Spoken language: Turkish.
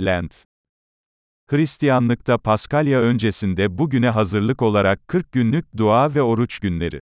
Lent. Hristiyanlıkta Paskalya öncesinde bugüne hazırlık olarak 40 günlük dua ve oruç günleri